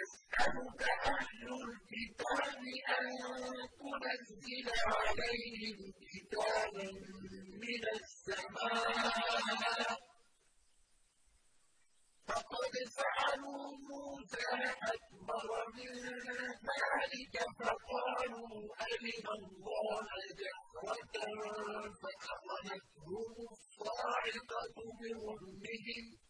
يَسْأَلُكَ أَهْلُ الْكِتَابِ أَن تُنَزِّلَ عَلَيْهِمْ كِتَابًا مِّنَ السَّمَاءِ ۚ. فَقَدْ سَأَلُوا مُوسَىٰ أَكْبَرَ مِن ذَٰلِكَ فَقَالُوا أَرِنَا اللَّهَ جَهْرَةً فَأَخَذَتْهُمُ الصَّاعِقَةُ بِظُلْمِهِمْ ۚ.